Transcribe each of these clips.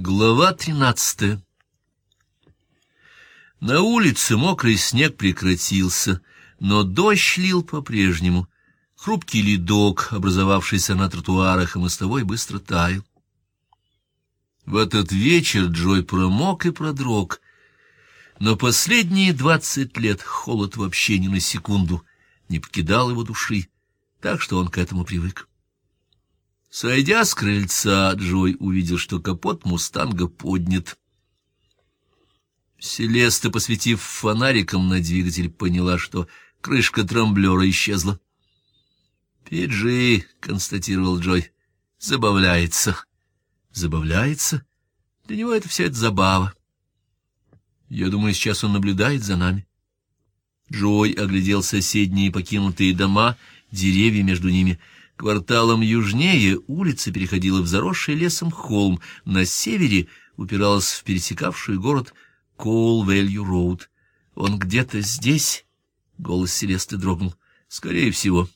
Глава тринадцатая На улице мокрый снег прекратился, но дождь лил по-прежнему. Хрупкий ледок, образовавшийся на тротуарах и мостовой, быстро таял. В этот вечер Джой промок и продрог, но последние двадцать лет холод вообще ни на секунду не покидал его души, так что он к этому привык. Сойдя с крыльца, Джой увидел, что капот «Мустанга» поднят. Селеста, посветив фонариком на двигатель, поняла, что крышка трамблера исчезла. «Пиджи», — констатировал Джой, — «забавляется». «Забавляется? Для него это все это забава. Я думаю, сейчас он наблюдает за нами». Джой оглядел соседние покинутые дома, деревья между ними — Кварталом южнее улица переходила в заросший лесом холм, на севере упиралась в пересекавший город Коул-Вэлью-Роуд. «Он где-то здесь?» — голос Селесты дрогнул. «Скорее всего.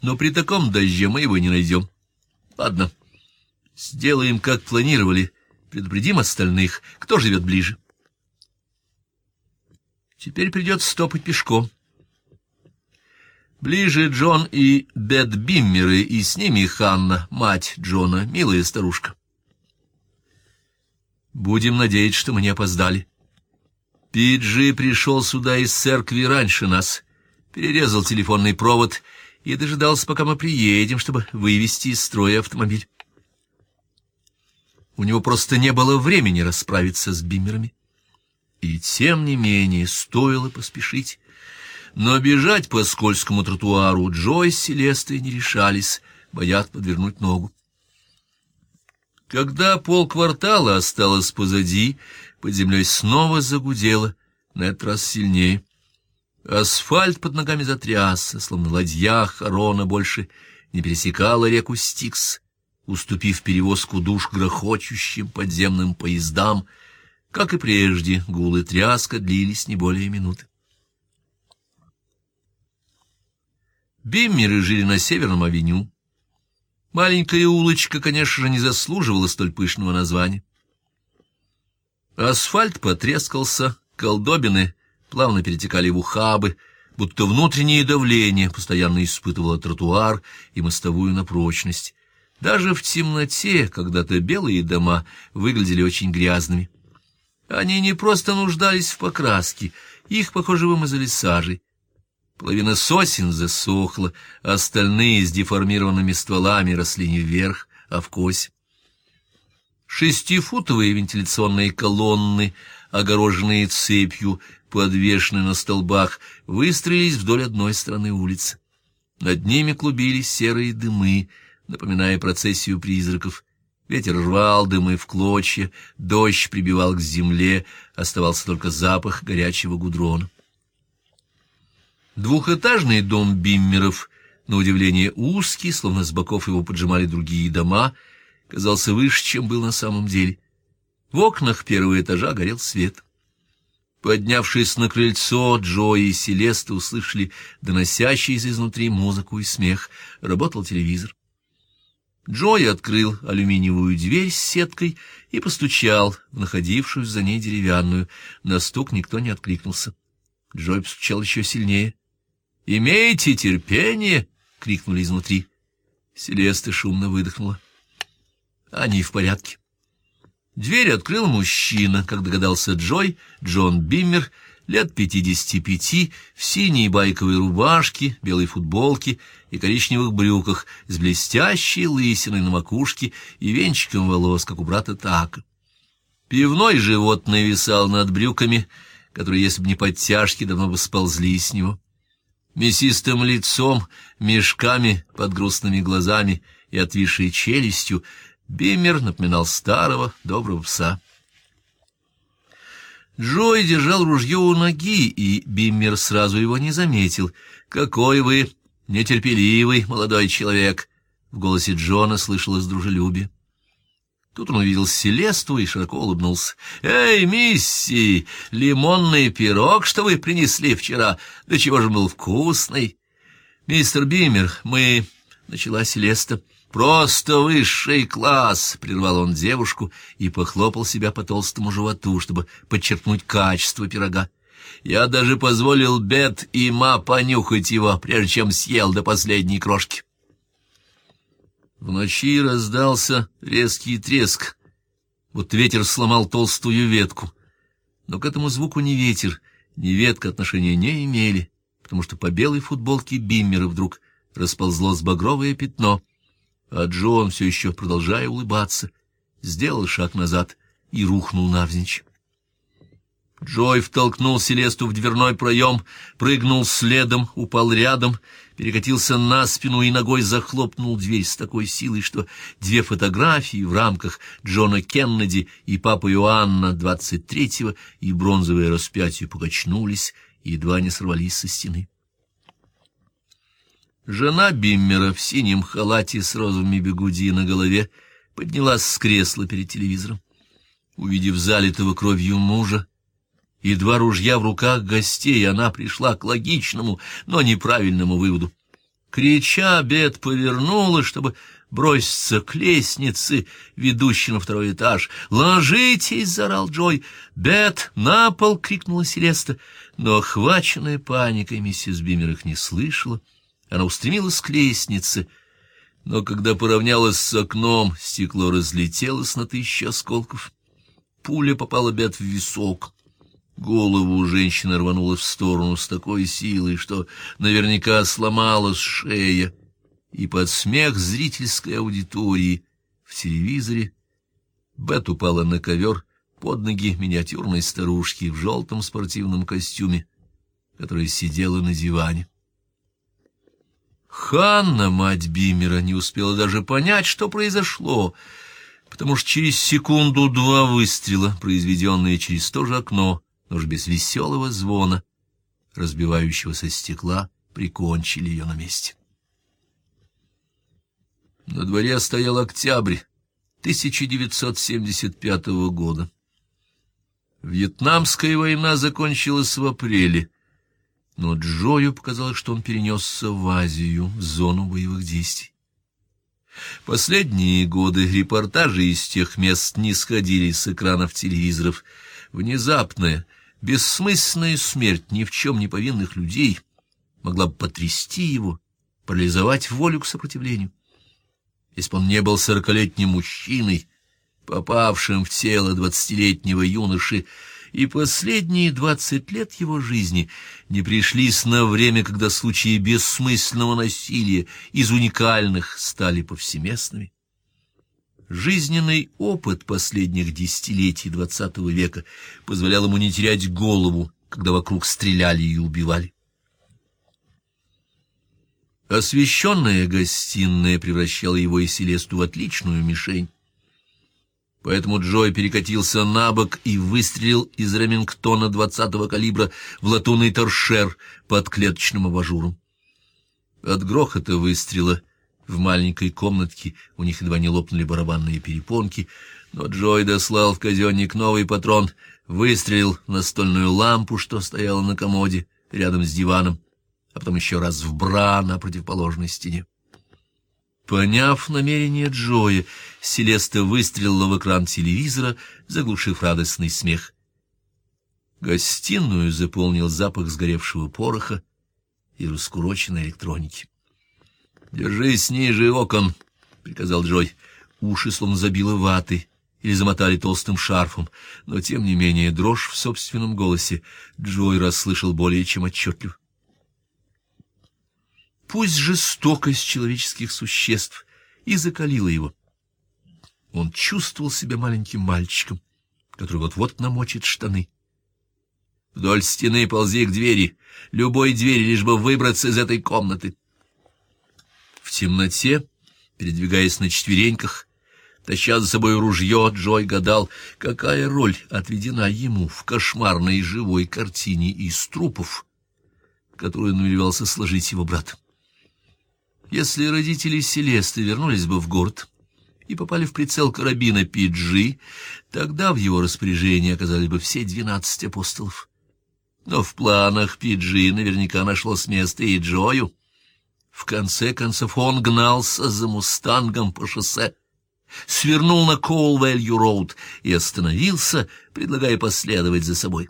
Но при таком дожде мы его не найдем. Ладно, сделаем, как планировали, предупредим остальных, кто живет ближе. Теперь придется стопать пешком». Ближе Джон и Бет Биммеры, и с ними Ханна, мать Джона, милая старушка. Будем надеяться, что мы не опоздали. Пиджи пришел сюда из церкви раньше нас, перерезал телефонный провод и дожидался, пока мы приедем, чтобы вывести из строя автомобиль. У него просто не было времени расправиться с Биммерами. И тем не менее стоило поспешить но бежать по скользкому тротуару Джой с Селестой не решались, боят подвернуть ногу. Когда полквартала осталось позади, под землей снова загудело, на этот раз сильнее. Асфальт под ногами затрясся, словно ладья Харона больше не пересекала реку Стикс, уступив перевозку душ грохочущим подземным поездам, как и прежде, гулы тряска длились не более минуты. Биммеры жили на Северном авеню. Маленькая улочка, конечно же, не заслуживала столь пышного названия. Асфальт потрескался, колдобины плавно перетекали в ухабы, будто внутреннее давление постоянно испытывало тротуар и мостовую на прочность. Даже в темноте когда-то белые дома выглядели очень грязными. Они не просто нуждались в покраске, их, похоже, вымазали сажей. Половина сосен засохла, а остальные с деформированными стволами росли не вверх, а в кось. Шестифутовые вентиляционные колонны, огороженные цепью, подвешенные на столбах, выстроились вдоль одной стороны улицы. Над ними клубились серые дымы, напоминая процессию призраков. Ветер рвал дымы в клочья, дождь прибивал к земле, оставался только запах горячего гудрона. Двухэтажный дом Биммеров, на удивление узкий, словно с боков его поджимали другие дома, казался выше, чем был на самом деле. В окнах первого этажа горел свет. Поднявшись на крыльцо, Джо и Селеста услышали доносящийся изнутри музыку и смех. Работал телевизор. Джой открыл алюминиевую дверь с сеткой и постучал в находившуюся за ней деревянную. На стук никто не откликнулся. Джой постучал еще сильнее. «Имейте терпение!» — крикнули изнутри. Селеста шумно выдохнула. «Они в порядке». Дверь открыл мужчина, как догадался Джой, Джон Биммер, лет пятидесяти пяти, в синей байковой рубашке, белой футболке и коричневых брюках, с блестящей лысиной на макушке и венчиком волос, как у брата Така. Пивной живот нависал над брюками, которые, если бы не подтяжки, давно бы сползли с него мясистым лицом, мешками под грустными глазами и отвисшей челюстью, Биммер напоминал старого доброго пса. Джой держал ружье у ноги, и Биммер сразу его не заметил. «Какой вы нетерпеливый молодой человек!» В голосе Джона слышалось дружелюбие. Тут он увидел Селесту и широко улыбнулся. «Эй, мисси, лимонный пирог, что вы принесли вчера, да чего же был вкусный!» «Мистер Бимер, мы...» — начала Селеста. Просто высший класс!» — прервал он девушку и похлопал себя по толстому животу, чтобы подчеркнуть качество пирога. «Я даже позволил Бет и Ма понюхать его, прежде чем съел до последней крошки». В ночи раздался резкий треск, вот ветер сломал толстую ветку. Но к этому звуку ни ветер, ни ветка отношения не имели, потому что по белой футболке Биммера вдруг расползлось багровое пятно, а Джон, все еще продолжая улыбаться, сделал шаг назад и рухнул навзничь. Джой втолкнул Селесту в дверной проем, прыгнул следом, упал рядом, перекатился на спину и ногой захлопнул дверь с такой силой, что две фотографии в рамках Джона Кеннеди и папы Иоанна 23-го и бронзовое распятие покачнулись и едва не сорвались со стены. Жена Биммера в синем халате с розовыми бегуди на голове поднялась с кресла перед телевизором. Увидев залитого кровью мужа, и два ружья в руках гостей, она пришла к логичному, но неправильному выводу. Крича, Бет повернула, чтобы броситься к лестнице, ведущей на второй этаж. «Ложитесь!» — заорал Джой. «Бет, на пол!» — крикнула Селеста. Но, охваченная паникой, миссис Бимер их не слышала. Она устремилась к лестнице, но когда поравнялась с окном, стекло разлетелось на тысячи осколков. Пуля попала Бет в висок. Голову у женщины рвануло в сторону с такой силой, что наверняка сломалась шея, и под смех зрительской аудитории в телевизоре Бет упала на ковер под ноги миниатюрной старушки в желтом спортивном костюме, которая сидела на диване. Ханна, мать Бимера, не успела даже понять, что произошло, потому что через секунду два выстрела, произведенные через то же окно, но уж без веселого звона, разбивающегося стекла, прикончили ее на месте. На дворе стоял октябрь 1975 года. Вьетнамская война закончилась в апреле, но Джою показалось, что он перенесся в Азию, в зону боевых действий. Последние годы репортажи из тех мест не сходили с экранов телевизоров. Внезапная, Бессмысленная смерть ни в чем не повинных людей могла бы потрясти его, парализовать волю к сопротивлению. Если бы он не был сорокалетним мужчиной, попавшим в тело двадцатилетнего юноши, и последние двадцать лет его жизни не пришлись на время, когда случаи бессмысленного насилия из уникальных стали повсеместными. Жизненный опыт последних десятилетий двадцатого века позволял ему не терять голову, когда вокруг стреляли и убивали. Освещенная гостиная превращала его и Селесту в отличную мишень. Поэтому Джой перекатился на бок и выстрелил из Ремингтона двадцатого калибра в латунный торшер под клеточным абажуром. От грохота выстрела в маленькой комнатке у них едва не лопнули барабанные перепонки, но Джой дослал в казенник новый патрон, выстрелил настольную лампу, что стояла на комоде рядом с диваном, а потом еще раз в бра на противоположной стене. Поняв намерение Джоя, Селеста выстрелила в экран телевизора, заглушив радостный смех. Гостиную заполнил запах сгоревшего пороха и раскуроченной электроники. «Держись ниже окон», — приказал Джой. Уши словно забило ватой или замотали толстым шарфом, но, тем не менее, дрожь в собственном голосе Джой расслышал более чем отчетливо. Пусть жестокость человеческих существ и закалила его. Он чувствовал себя маленьким мальчиком, который вот-вот намочит штаны. Вдоль стены ползи к двери, любой двери, лишь бы выбраться из этой комнаты. В темноте, передвигаясь на четвереньках, таща за собой ружье, Джой гадал, какая роль отведена ему в кошмарной живой картине из трупов, которую намеревался сложить его брат. Если родители Селесты вернулись бы в город и попали в прицел карабина Пиджи, тогда в его распоряжении оказались бы все двенадцать апостолов. Но в планах Пиджи наверняка нашлось место и Джою. В конце концов он гнался за «Мустангом» по шоссе, свернул на Коул-Вэлью-Роуд и остановился, предлагая последовать за собой.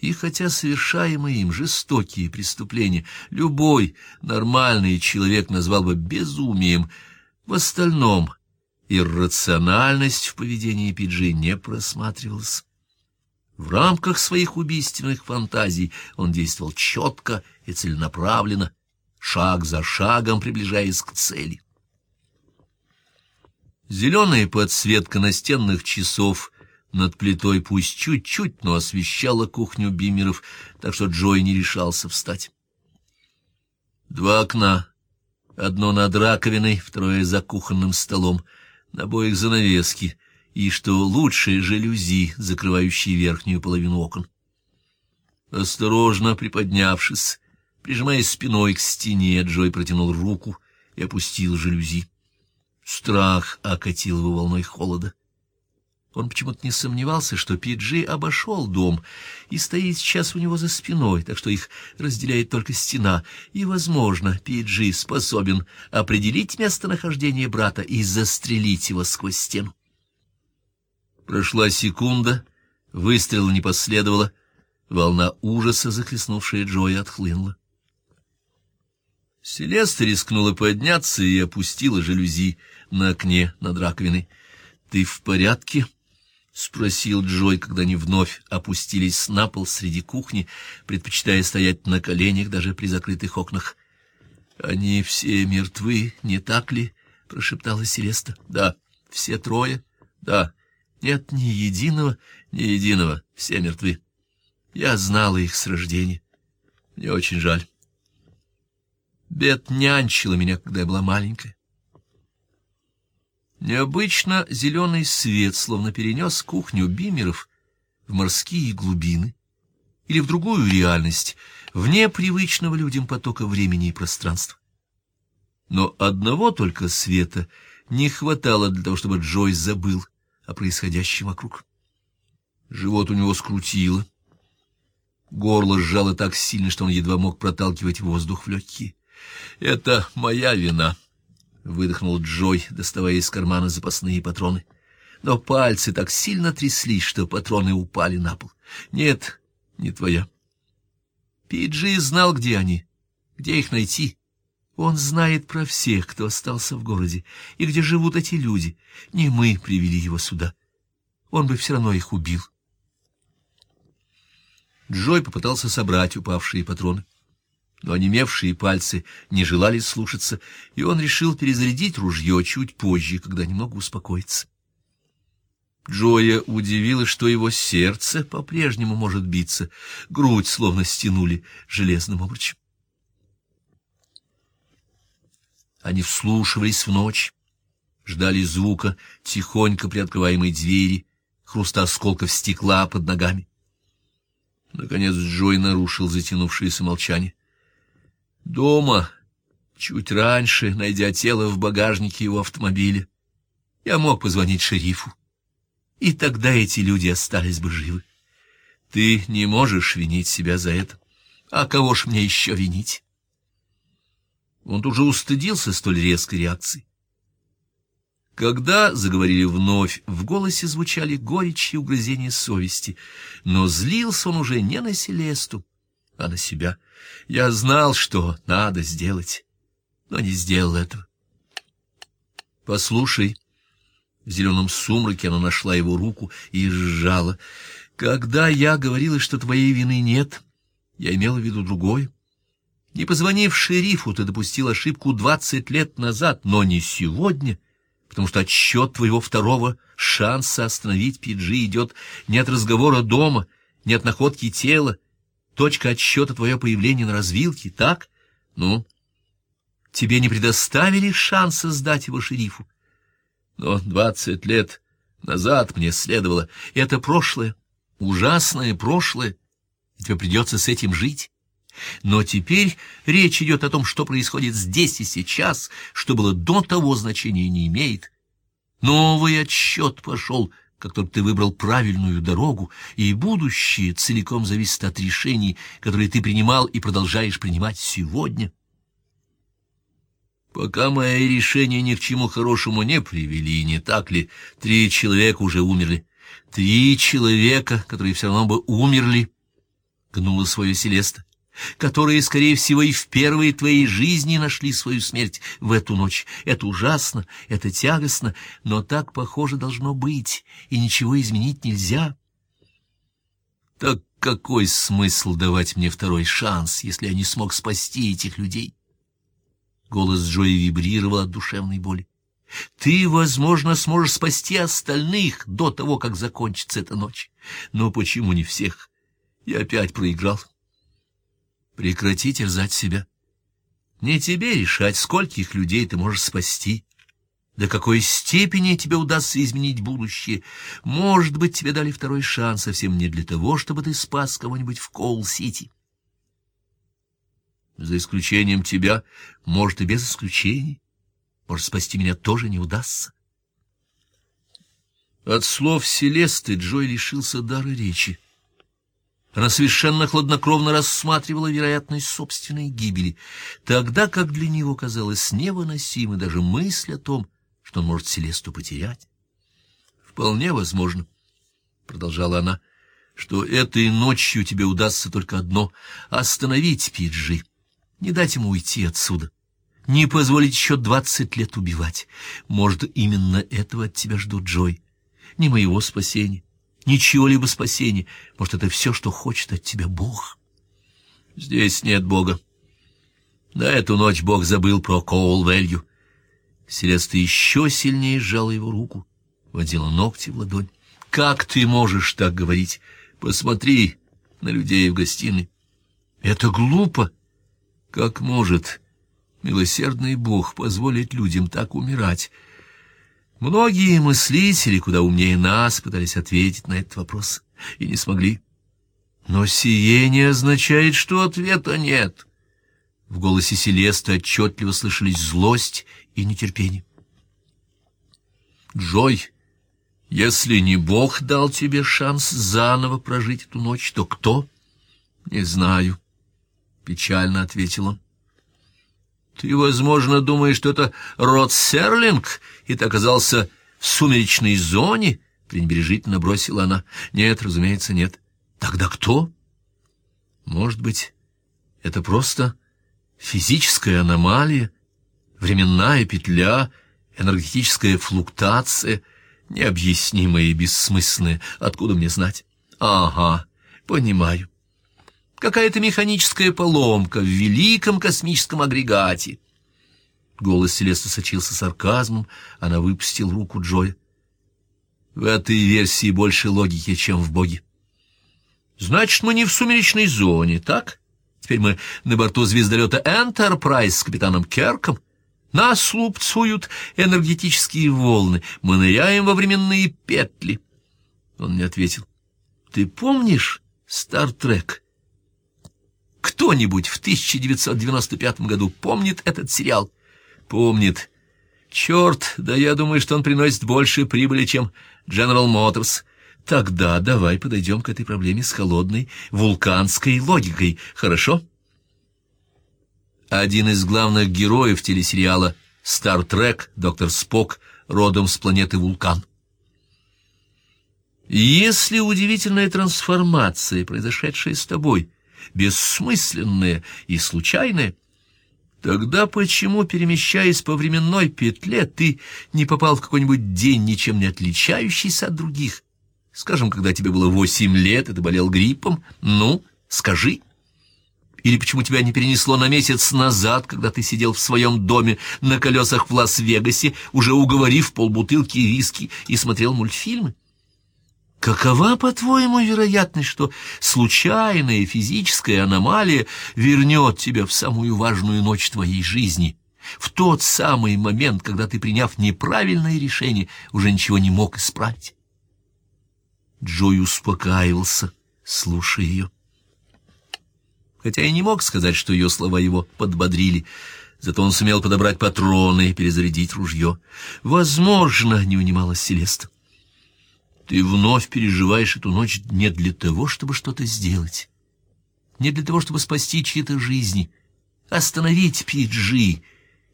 И хотя совершаемые им жестокие преступления любой нормальный человек назвал бы безумием, в остальном иррациональность в поведении Пиджи не просматривалась. В рамках своих убийственных фантазий он действовал четко и целенаправленно, шаг за шагом приближаясь к цели. Зеленая подсветка настенных часов над плитой пусть чуть-чуть, но освещала кухню Бимеров, так что Джой не решался встать. Два окна, одно над раковиной, второе за кухонным столом, на обоих занавески, и, что лучше, жалюзи, закрывающие верхнюю половину окон. Осторожно приподнявшись, прижимаясь спиной к стене, Джой протянул руку и опустил жалюзи. Страх окатил его волной холода. Он почему-то не сомневался, что Пиджи обошел дом и стоит сейчас у него за спиной, так что их разделяет только стена, и, возможно, Пиджи способен определить местонахождение брата и застрелить его сквозь стену. Прошла секунда, выстрела не последовало, волна ужаса, захлестнувшая Джоя, отхлынула. Селеста рискнула подняться и опустила жалюзи на окне над раковиной. — Ты в порядке? — спросил Джой, когда они вновь опустились на пол среди кухни, предпочитая стоять на коленях даже при закрытых окнах. — Они все мертвы, не так ли? — прошептала Селеста. — Да. — Все трое? — Да. Нет ни единого, ни единого, все мертвы. Я знала их с рождения. Мне очень жаль. Бет нянчила меня, когда я была маленькая. Необычно зеленый свет словно перенес кухню Бимеров в морские глубины или в другую реальность, вне привычного людям потока времени и пространства. Но одного только света не хватало для того, чтобы Джойс забыл о происходящем вокруг. Живот у него скрутило. Горло сжало так сильно, что он едва мог проталкивать воздух в легкие. «Это моя вина», — выдохнул Джой, доставая из кармана запасные патроны. Но пальцы так сильно тряслись, что патроны упали на пол. «Нет, не твоя». Пиджи знал, где они, где их найти. Он знает про всех, кто остался в городе, и где живут эти люди. Не мы привели его сюда. Он бы все равно их убил. Джой попытался собрать упавшие патроны. Но онемевшие пальцы не желали слушаться, и он решил перезарядить ружье чуть позже, когда немного успокоится. Джоя удивило, что его сердце по-прежнему может биться, грудь словно стянули железным обручем. Они вслушивались в ночь, ждали звука тихонько приоткрываемой двери, хруста осколков стекла под ногами. Наконец Джой нарушил затянувшееся молчание. Дома, чуть раньше, найдя тело в багажнике его автомобиля, я мог позвонить шерифу, и тогда эти люди остались бы живы. Ты не можешь винить себя за это. А кого ж мне еще винить? Он тут же устыдился столь резкой реакции. Когда заговорили вновь, в голосе звучали горечь и угрызения совести, но злился он уже не на Селесту, а на себя. Я знал, что надо сделать, но не сделал этого. «Послушай». В зеленом сумраке она нашла его руку и сжала. «Когда я говорила, что твоей вины нет, я имела в виду другое. Не позвонив шерифу, ты допустил ошибку двадцать лет назад, но не сегодня, потому что отсчет твоего второго шанса остановить Пиджи идет не от разговора дома, не от находки тела. Точка отсчета твое появление на развилке, так? Ну, тебе не предоставили шанса сдать его шерифу. Но двадцать лет назад мне следовало. Это прошлое, ужасное прошлое, тебе придется с этим жить. Но теперь речь идет о том, что происходит здесь и сейчас, что было до того значения не имеет. Новый отсчет пошел, как только ты выбрал правильную дорогу, и будущее целиком зависит от решений, которые ты принимал и продолжаешь принимать сегодня. Пока мои решения ни к чему хорошему не привели, не так ли? Три человека уже умерли. Три человека, которые все равно бы умерли, — гнула свое Селеста, — которые, скорее всего, и в первой твоей жизни нашли свою смерть в эту ночь. Это ужасно, это тягостно, но так, похоже, должно быть, и ничего изменить нельзя. Так какой смысл давать мне второй шанс, если я не смог спасти этих людей? Голос Джои вибрировал от душевной боли. Ты, возможно, сможешь спасти остальных до того, как закончится эта ночь. Но почему не всех? Я опять проиграл. Прекрати терзать себя. Не тебе решать, скольких людей ты можешь спасти. До какой степени тебе удастся изменить будущее? Может быть, тебе дали второй шанс совсем не для того, чтобы ты спас кого-нибудь в Коул-Сити. За исключением тебя, может, и без исключений. Может, спасти меня тоже не удастся. От слов Селесты Джой лишился дара речи. Она совершенно хладнокровно рассматривала вероятность собственной гибели, тогда как для него казалось невыносимой даже мысль о том, что он может Селесту потерять. «Вполне возможно», — продолжала она, — «что этой ночью тебе удастся только одно — остановить Пиджи» не дать ему уйти отсюда, не позволить еще двадцать лет убивать. Может, именно этого от тебя ждут, Джой. Не моего спасения, ничего-либо спасения. Может, это все, что хочет от тебя Бог. Здесь нет Бога. На эту ночь Бог забыл про Коул-Велью. Селеста еще сильнее сжала его руку, водила ногти в ладонь. «Как ты можешь так говорить? Посмотри на людей в гостиной. Это глупо!» Как может милосердный Бог позволить людям так умирать? Многие мыслители, куда умнее нас, пытались ответить на этот вопрос и не смогли. Но сие не означает, что ответа нет. В голосе Селесты отчетливо слышались злость и нетерпение. Джой, если не Бог дал тебе шанс заново прожить эту ночь, то кто? Не знаю. — печально ответил он. «Ты, возможно, думаешь, что это род Серлинг, и ты оказался в сумеречной зоне?» — пренебрежительно бросила она. «Нет, разумеется, нет. Тогда кто?» «Может быть, это просто физическая аномалия, временная петля, энергетическая флуктация, необъяснимая и бессмысленная. Откуда мне знать?» «Ага, понимаю какая-то механическая поломка в великом космическом агрегате. Голос Селеста сочился сарказмом, она выпустила руку Джоя. В этой версии больше логики, чем в Боге. Значит, мы не в сумеречной зоне, так? Теперь мы на борту звездолета «Энтерпрайз» с капитаном Керком. Нас лупцуют энергетические волны, мы ныряем во временные петли. Он не ответил. Ты помнишь «Стартрек»? Кто-нибудь в 1995 году помнит этот сериал? Помнит. Черт, да я думаю, что он приносит больше прибыли, чем General Motors. Тогда давай подойдем к этой проблеме с холодной вулканской логикой, хорошо? Один из главных героев телесериала «Стар Трек», доктор Спок, родом с планеты Вулкан. Если удивительная трансформация, произошедшая с тобой, — бессмысленное и случайное, тогда почему, перемещаясь по временной петле, ты не попал в какой-нибудь день, ничем не отличающийся от других? Скажем, когда тебе было восемь лет, и ты болел гриппом? Ну, скажи. Или почему тебя не перенесло на месяц назад, когда ты сидел в своем доме на колесах в Лас-Вегасе, уже уговорив полбутылки виски и смотрел мультфильмы? Какова, по-твоему, вероятность, что случайная физическая аномалия вернет тебя в самую важную ночь твоей жизни, в тот самый момент, когда ты, приняв неправильное решение, уже ничего не мог исправить? Джой успокаивался, слушая ее. Хотя и не мог сказать, что ее слова его подбодрили, зато он сумел подобрать патроны и перезарядить ружье. Возможно, не унималась Селеста. Ты вновь переживаешь эту ночь не для того, чтобы что-то сделать, не для того, чтобы спасти чьи-то жизни, остановить Пиджи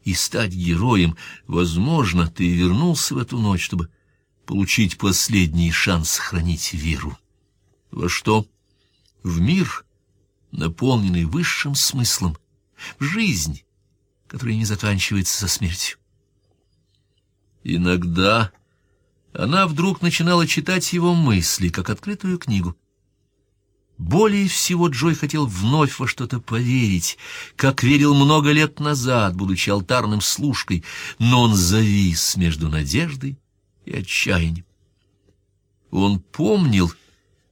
и стать героем, возможно, ты вернулся в эту ночь, чтобы получить последний шанс сохранить веру. Во что? В мир, наполненный высшим смыслом, в жизнь, которая не заканчивается со смертью. Иногда она вдруг начинала читать его мысли, как открытую книгу. Более всего Джой хотел вновь во что-то поверить, как верил много лет назад, будучи алтарным служкой, но он завис между надеждой и отчаянием. Он помнил,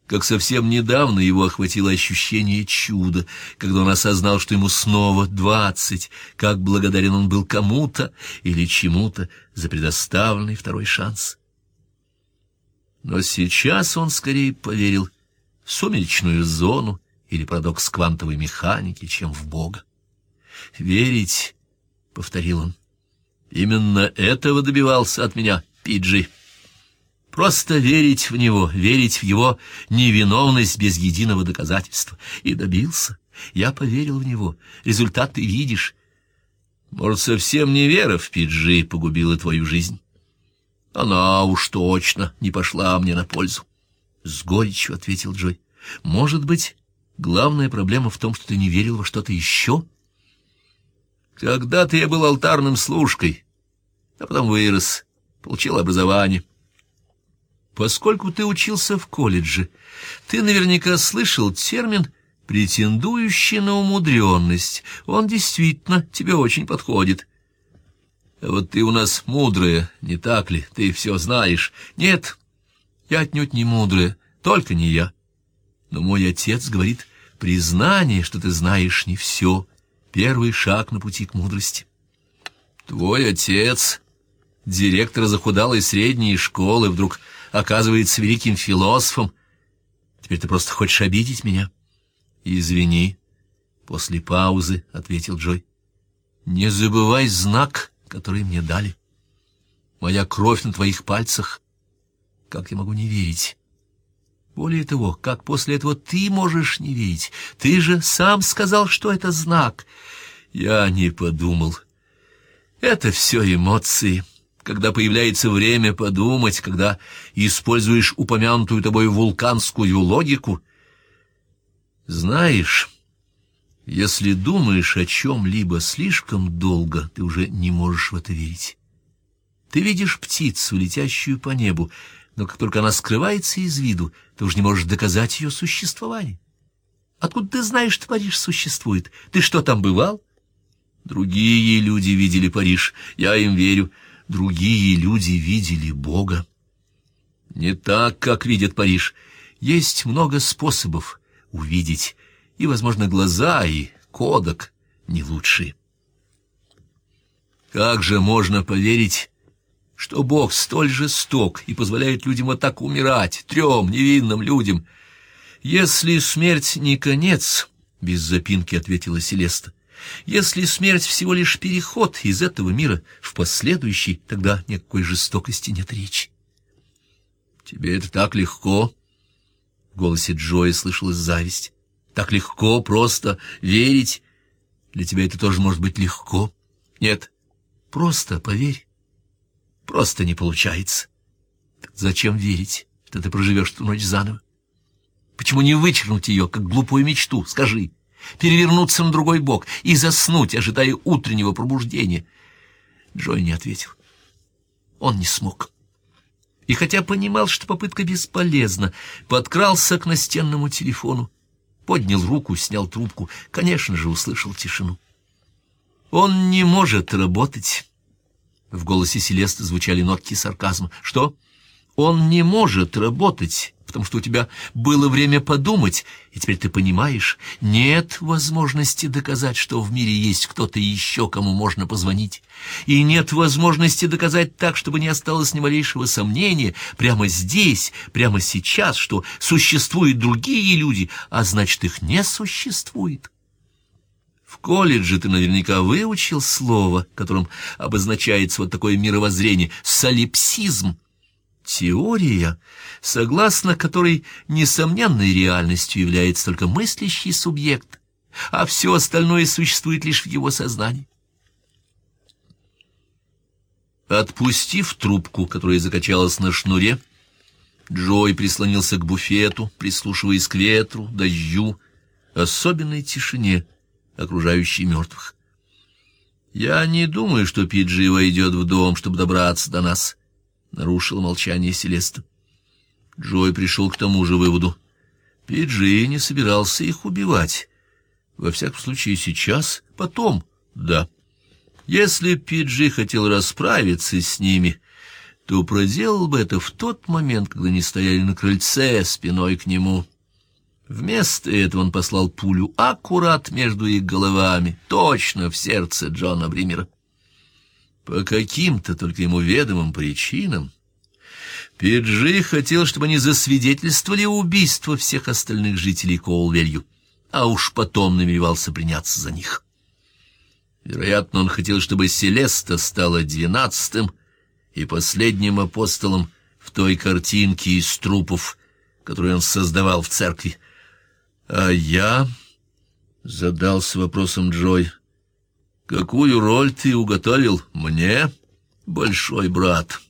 как совсем недавно его охватило ощущение чуда, когда он осознал, что ему снова двадцать, как благодарен он был кому-то или чему-то за предоставленный второй шанс. Но сейчас он скорее поверил в сумеречную зону или парадокс квантовой механики, чем в Бога. «Верить», — повторил он, — «именно этого добивался от меня Пиджи». Просто верить в него, верить в его невиновность без единого доказательства. И добился. Я поверил в него. Результат ты видишь. Может, совсем не вера в Пиджи погубила твою жизнь? Она уж точно не пошла мне на пользу. С горечью ответил Джой. Может быть, главная проблема в том, что ты не верил во что-то еще? Когда-то я был алтарным служкой, а потом вырос, получил образование. Поскольку ты учился в колледже, ты наверняка слышал термин «претендующий на умудренность». Он действительно тебе очень подходит. Вот ты у нас мудрая, не так ли? Ты все знаешь. Нет, я отнюдь не мудрая, только не я. Но мой отец говорит, признание, что ты знаешь не все, первый шаг на пути к мудрости. Твой отец, директор захудалой средней школы, вдруг оказывается великим философом. Теперь ты просто хочешь обидеть меня? Извини. После паузы ответил Джой. Не забывай знак, который мне дали. Моя кровь на твоих пальцах. Как я могу не верить? Более того, как после этого ты можешь не верить? Ты же сам сказал, что это знак. Я не подумал. Это все эмоции когда появляется время подумать, когда используешь упомянутую тобой вулканскую логику. Знаешь, если думаешь о чем-либо слишком долго, ты уже не можешь в это верить. Ты видишь птицу, летящую по небу, но как только она скрывается из виду, ты уже не можешь доказать ее существование. Откуда ты знаешь, что Париж существует? Ты что, там бывал? Другие люди видели Париж, я им верю другие люди видели Бога. Не так, как видит Париж. Есть много способов увидеть, и, возможно, глаза и кодок не лучшие. Как же можно поверить, что Бог столь жесток и позволяет людям вот так умирать, трем невинным людям? Если смерть не конец, — без запинки ответила Селеста, если смерть всего лишь переход из этого мира в последующий, тогда никакой жестокости нет речи. Тебе это так легко? В голосе Джоя слышалась зависть. Так легко просто верить. Для тебя это тоже может быть легко. Нет, просто поверь. Просто не получается. Так зачем верить, что ты проживешь эту ночь заново? Почему не вычеркнуть ее, как глупую мечту? Скажи перевернуться на другой бок и заснуть, ожидая утреннего пробуждения. Джой не ответил. Он не смог. И хотя понимал, что попытка бесполезна, подкрался к настенному телефону, поднял руку, снял трубку, конечно же, услышал тишину. «Он не может работать!» В голосе Селесты звучали нотки сарказма. «Что? Он не может работать!» потому что у тебя было время подумать, и теперь ты понимаешь, нет возможности доказать, что в мире есть кто-то еще, кому можно позвонить, и нет возможности доказать так, чтобы не осталось ни малейшего сомнения прямо здесь, прямо сейчас, что существуют другие люди, а значит, их не существует. В колледже ты наверняка выучил слово, которым обозначается вот такое мировоззрение — солипсизм — Теория, согласно которой несомненной реальностью является только мыслящий субъект, а все остальное существует лишь в его сознании. Отпустив трубку, которая закачалась на шнуре, Джой прислонился к буфету, прислушиваясь к ветру, дождю, особенной тишине, окружающей мертвых. «Я не думаю, что Пиджи войдет в дом, чтобы добраться до нас», — нарушило молчание Селеста. Джой пришел к тому же выводу. Пиджи не собирался их убивать. Во всяком случае, сейчас, потом, да. Если Пиджи хотел расправиться с ними, то проделал бы это в тот момент, когда они стояли на крыльце спиной к нему. Вместо этого он послал пулю аккурат между их головами, точно в сердце Джона Бримера. По каким-то только ему ведомым причинам Пиджи хотел, чтобы они засвидетельствовали убийство всех остальных жителей Коулвелью, а уж потом намеревался приняться за них. Вероятно, он хотел, чтобы Селеста стала двенадцатым и последним апостолом в той картинке из трупов, которую он создавал в церкви. А я задался вопросом Джой. Какую роль ты уготовил мне, большой брат?